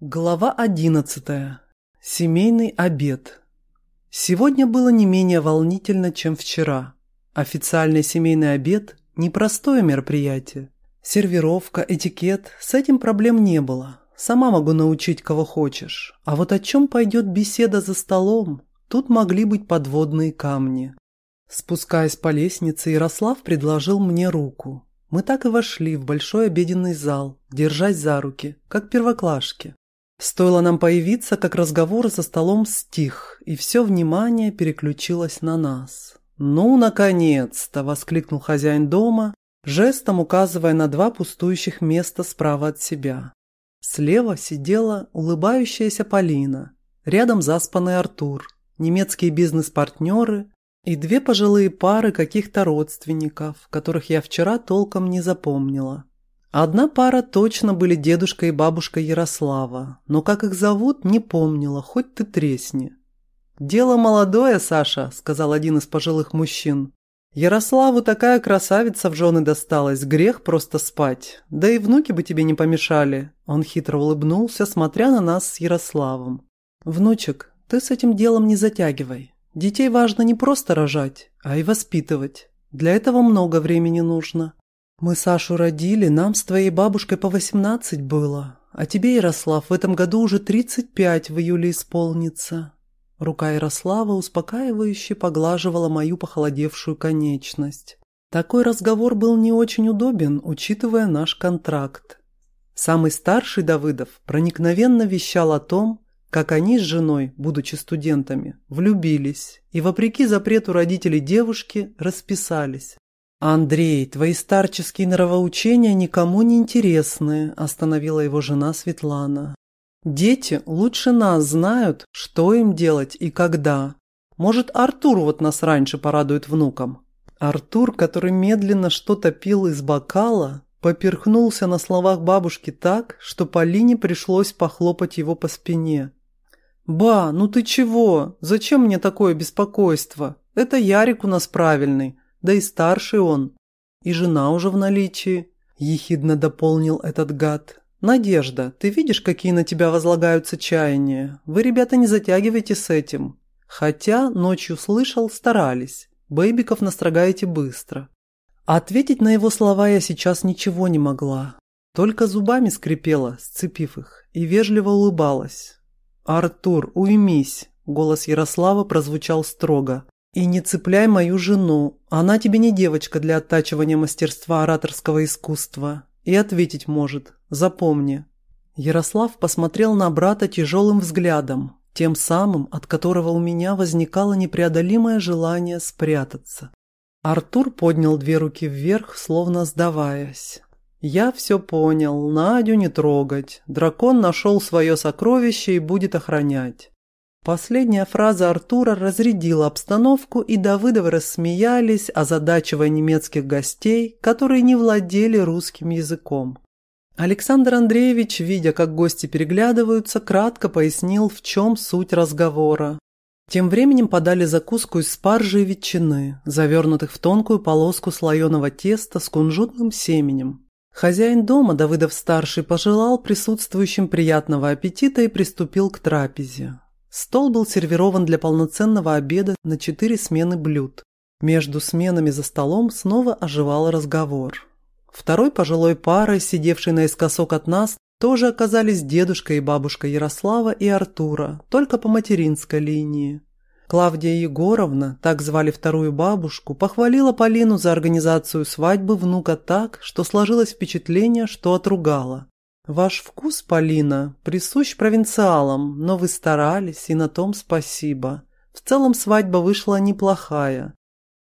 Глава одиннадцатая. Семейный обед. Сегодня было не менее волнительно, чем вчера. Официальный семейный обед – непростое мероприятие. Сервировка, этикет – с этим проблем не было. Сама могу научить, кого хочешь. А вот о чем пойдет беседа за столом, тут могли быть подводные камни. Спускаясь по лестнице, Ярослав предложил мне руку. Мы так и вошли в большой обеденный зал, держась за руки, как первоклашки. Стоило нам появиться, как разговор за столом стих, и все внимание переключилось на нас. «Ну, наконец-то!» – воскликнул хозяин дома, жестом указывая на два пустующих места справа от себя. Слева сидела улыбающаяся Полина, рядом заспанный Артур, немецкие бизнес-партнеры и две пожилые пары каких-то родственников, которых я вчера толком не запомнила. Одна пара точно были дедушка и бабушка Ярослава, но как их зовут, не помнила, хоть ты тресни. «Дело молодое, Саша», — сказал один из пожилых мужчин. «Ярославу такая красавица в жены досталась, грех просто спать. Да и внуки бы тебе не помешали». Он хитро улыбнулся, смотря на нас с Ярославом. «Внучек, ты с этим делом не затягивай. Детей важно не просто рожать, а и воспитывать. Для этого много времени нужно. «Мы Сашу родили, нам с твоей бабушкой по восемнадцать было, а тебе, Ярослав, в этом году уже тридцать пять в июле исполнится». Рука Ярослава успокаивающе поглаживала мою похолодевшую конечность. Такой разговор был не очень удобен, учитывая наш контракт. Самый старший Давыдов проникновенно вещал о том, как они с женой, будучи студентами, влюбились и, вопреки запрету родителей девушки, расписались. «Андрей, твои старческие нравоучения никому не интересны», – остановила его жена Светлана. «Дети лучше нас знают, что им делать и когда. Может, Артур вот нас раньше порадует внукам?» Артур, который медленно что-то пил из бокала, поперхнулся на словах бабушки так, что Полине пришлось похлопать его по спине. «Ба, ну ты чего? Зачем мне такое беспокойство? Это Ярик у нас правильный да и старший он. И жена уже в наличии», – ехидно дополнил этот гад. «Надежда, ты видишь, какие на тебя возлагаются чаяния? Вы, ребята, не затягивайте с этим. Хотя, ночью слышал, старались. Бэйбиков настрогаете быстро». Ответить на его слова я сейчас ничего не могла. Только зубами скрипела, сцепив их, и вежливо улыбалась. «Артур, уймись!» – голос Ярослава прозвучал строго. И не цепляй мою жену. Она тебе не девочка для оттачивания мастерства ораторского искусства. И ответить может. Запомни. Ярослав посмотрел на брата тяжелым взглядом, тем самым, от которого у меня возникало непреодолимое желание спрятаться. Артур поднял две руки вверх, словно сдаваясь. «Я все понял. Надю не трогать. Дракон нашел свое сокровище и будет охранять. Последняя фраза Артура разрядила обстановку, и Давыдовы рассмеялись, озадачивая немецких гостей, которые не владели русским языком. Александр Андреевич, видя, как гости переглядываются, кратко пояснил, в чем суть разговора. Тем временем подали закуску из спаржи и ветчины, завернутых в тонкую полоску слоеного теста с кунжутным семенем. Хозяин дома, Давыдов-старший, пожелал присутствующим приятного аппетита и приступил к трапезе. Стол был сервирован для полноценного обеда на четыре смены блюд. Между сменами за столом снова оживал разговор. Второй пожилой парой, сидевшей наискосок от нас, тоже оказались дедушка и бабушка Ярослава и Артура, только по материнской линии. Клавдия Егоровна, так звали вторую бабушку, похвалила Полину за организацию свадьбы внука так, что сложилось впечатление, что отругала. Ваш вкус, Полина, присущ провинциалам, но вы старались, и на том спасибо. В целом свадьба вышла неплохая.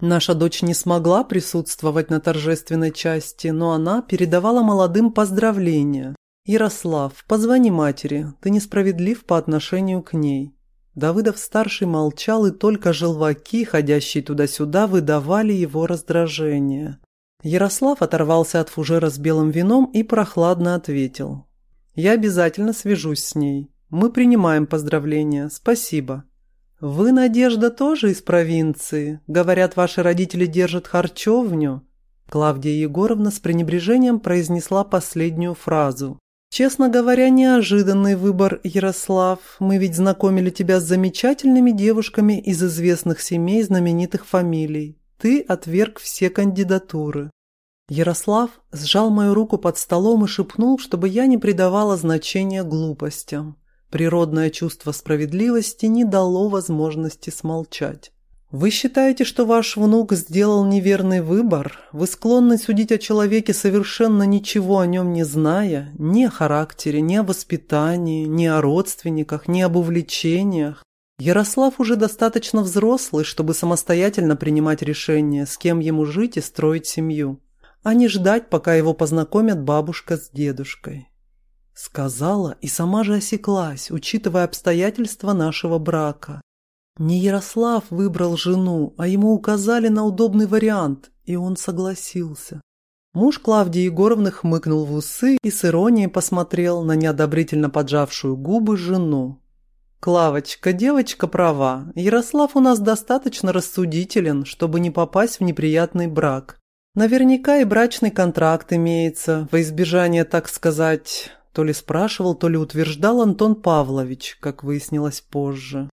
Наша дочь не смогла присутствовать на торжественной части, но она передавала молодым поздравления. «Ярослав, позвони матери, ты несправедлив по отношению к ней». Давыдов-старший молчал, и только желваки, ходящие туда-сюда, выдавали его раздражение. Ярослав оторвался от фужера с белым вином и прохладно ответил. «Я обязательно свяжусь с ней. Мы принимаем поздравления. Спасибо». «Вы, Надежда, тоже из провинции? Говорят, ваши родители держат харчевню?» Клавдия Егоровна с пренебрежением произнесла последнюю фразу. Честно говоря, неожиданный выбор, Ярослав. Мы ведь знакомили тебя с замечательными девушками из известных семей знаменитых фамилий. Ты отверг все кандидатуры. Ярослав сжал мою руку под столом и шепнул, чтобы я не придавала значения глупостям. Природное чувство справедливости не дало возможности смолчать. Вы считаете, что ваш внук сделал неверный выбор? Вы склонны судить о человеке, совершенно ничего о нем не зная, ни о характере, ни о воспитании, ни о родственниках, ни об увлечениях. Ярослав уже достаточно взрослый, чтобы самостоятельно принимать решение, с кем ему жить и строить семью, а не ждать, пока его познакомят бабушка с дедушкой. Сказала и сама же осеклась, учитывая обстоятельства нашего брака. Не Ярослав выбрал жену, а ему указали на удобный вариант, и он согласился. Муж Клавдии Егоровны хмыкнул в усы и с иронией посмотрел на неодобрительно поджавшую губы жену. «Клавочка, девочка права. Ярослав у нас достаточно рассудителен, чтобы не попасть в неприятный брак. Наверняка и брачный контракт имеется, во избежание, так сказать...» То ли спрашивал, то ли утверждал Антон Павлович, как выяснилось позже.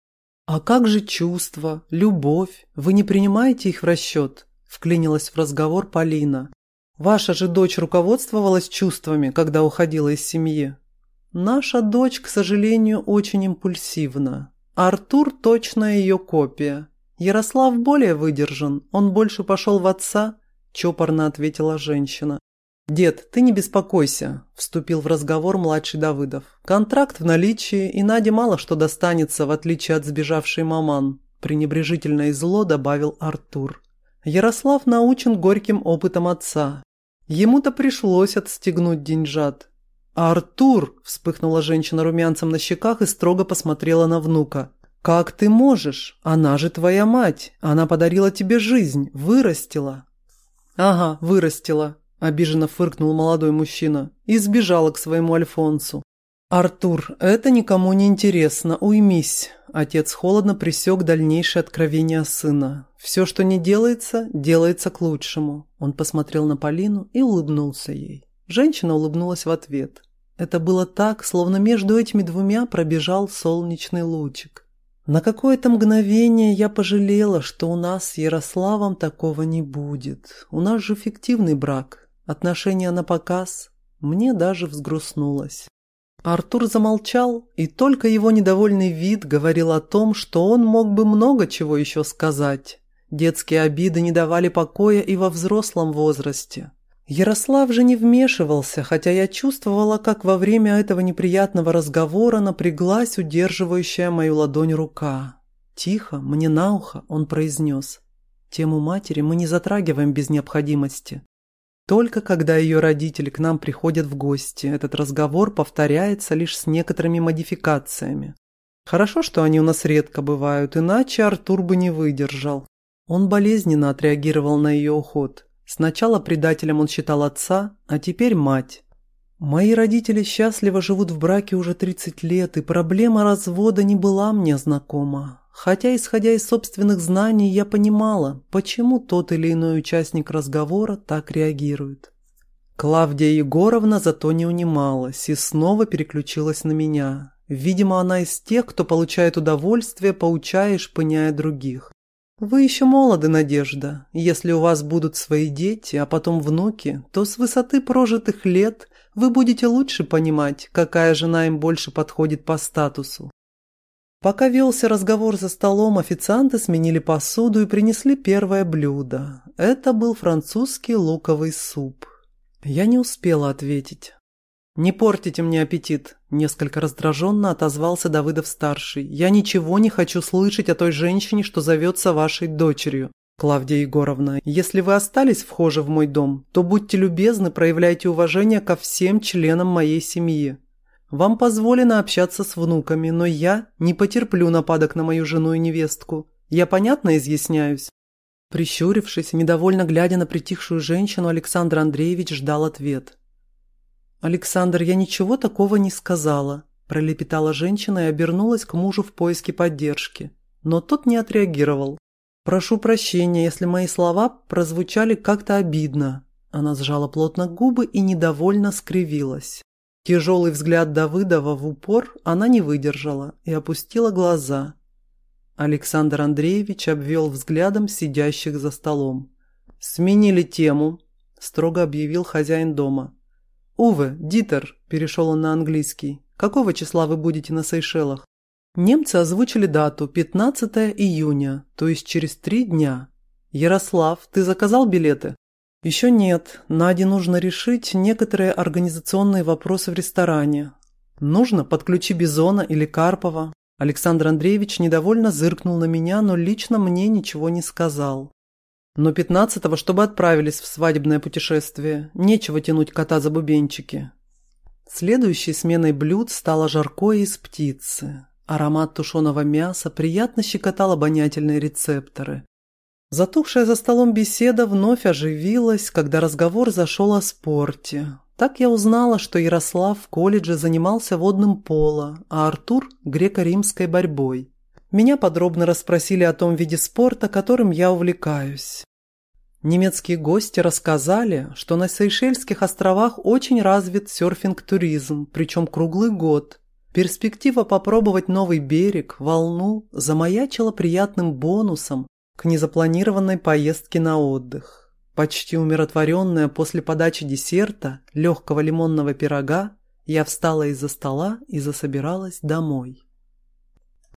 «А как же чувства, любовь? Вы не принимаете их в расчет?» – вклинилась в разговор Полина. «Ваша же дочь руководствовалась чувствами, когда уходила из семьи?» «Наша дочь, к сожалению, очень импульсивна. Артур – точно ее копия. Ярослав более выдержан, он больше пошел в отца», – чопорно ответила женщина. «Дед, ты не беспокойся», – вступил в разговор младший Давыдов. «Контракт в наличии, и Наде мало что достанется, в отличие от сбежавшей маман», – пренебрежительно и зло добавил Артур. Ярослав научен горьким опытом отца. Ему-то пришлось отстегнуть деньжат. «Артур!» – вспыхнула женщина румянцем на щеках и строго посмотрела на внука. «Как ты можешь? Она же твоя мать. Она подарила тебе жизнь, вырастила». «Ага, вырастила», Обиженно фыркнул молодой мужчина и сбежала к своему Альфонсу. «Артур, это никому не интересно, уймись!» Отец холодно пресек дальнейшее откровение сына. «Все, что не делается, делается к лучшему». Он посмотрел на Полину и улыбнулся ей. Женщина улыбнулась в ответ. Это было так, словно между этими двумя пробежал солнечный лучик. На какое-то мгновение я пожалела, что у нас с Ярославом такого не будет. У нас же фиктивный брак, Отношения на показ. Мне даже взгрустнулось. Артур замолчал, и только его недовольный вид говорил о том, что он мог бы много чего еще сказать. Детские обиды не давали покоя и во взрослом возрасте. Ярослав же не вмешивался, хотя я чувствовала, как во время этого неприятного разговора напряглась удерживающая мою ладонь рука. Тихо, мне на ухо, он произнес. Тему матери мы не затрагиваем без необходимости. Только когда ее родители к нам приходят в гости, этот разговор повторяется лишь с некоторыми модификациями. Хорошо, что они у нас редко бывают, иначе Артур бы не выдержал. Он болезненно отреагировал на ее уход. Сначала предателем он считал отца, а теперь мать. Мои родители счастливо живут в браке уже 30 лет, и проблема развода не была мне знакома. Хотя, исходя из собственных знаний, я понимала, почему тот или иной участник разговора так реагирует. Клавдия Егоровна зато не унималась и снова переключилась на меня. Видимо, она из тех, кто получает удовольствие, поучая и шпыняя других. «Вы еще молоды, Надежда. Если у вас будут свои дети, а потом внуки, то с высоты прожитых лет вы будете лучше понимать, какая жена им больше подходит по статусу. Пока велся разговор за столом, официанты сменили посуду и принесли первое блюдо. Это был французский луковый суп. Я не успела ответить. «Не портите мне аппетит», – несколько раздраженно отозвался Давыдов-старший. «Я ничего не хочу слышать о той женщине, что зовется вашей дочерью, Клавдия Егоровна. Если вы остались вхожи в мой дом, то будьте любезны, проявляйте уважение ко всем членам моей семьи. Вам позволено общаться с внуками, но я не потерплю нападок на мою жену и невестку. Я понятно изъясняюсь?» Прищурившись, недовольно глядя на притихшую женщину, Александр Андреевич ждал ответ. «Александр, я ничего такого не сказала», – пролепетала женщина и обернулась к мужу в поиске поддержки. Но тот не отреагировал. «Прошу прощения, если мои слова прозвучали как-то обидно». Она сжала плотно губы и недовольно скривилась. Тяжелый взгляд Давыдова в упор она не выдержала и опустила глаза. Александр Андреевич обвел взглядом сидящих за столом. «Сменили тему», – строго объявил хозяин дома. «Уве, Дитер», – перешел он на английский, – «какого числа вы будете на Сейшелах?» Немцы озвучили дату – 15 июня, то есть через три дня. «Ярослав, ты заказал билеты?» Еще нет. Наде нужно решить некоторые организационные вопросы в ресторане. Нужно подключи Бизона или Карпова. Александр Андреевич недовольно зыркнул на меня, но лично мне ничего не сказал. Но 15-го, чтобы отправились в свадебное путешествие. Нечего тянуть кота за бубенчики. Следующей сменой блюд стало жаркое из птицы. Аромат тушеного мяса приятно щекотал обонятельные рецепторы. Затухшая за столом беседа вновь оживилась, когда разговор зашел о спорте. Так я узнала, что Ярослав в колледже занимался водным поло, а Артур – греко-римской борьбой. Меня подробно расспросили о том виде спорта, которым я увлекаюсь. Немецкие гости рассказали, что на Сейшельских островах очень развит серфинг-туризм, причем круглый год. Перспектива попробовать новый берег, волну, замаячила приятным бонусом к незапланированной поездке на отдых. Почти умиротворенная после подачи десерта, легкого лимонного пирога, я встала из-за стола и засобиралась домой.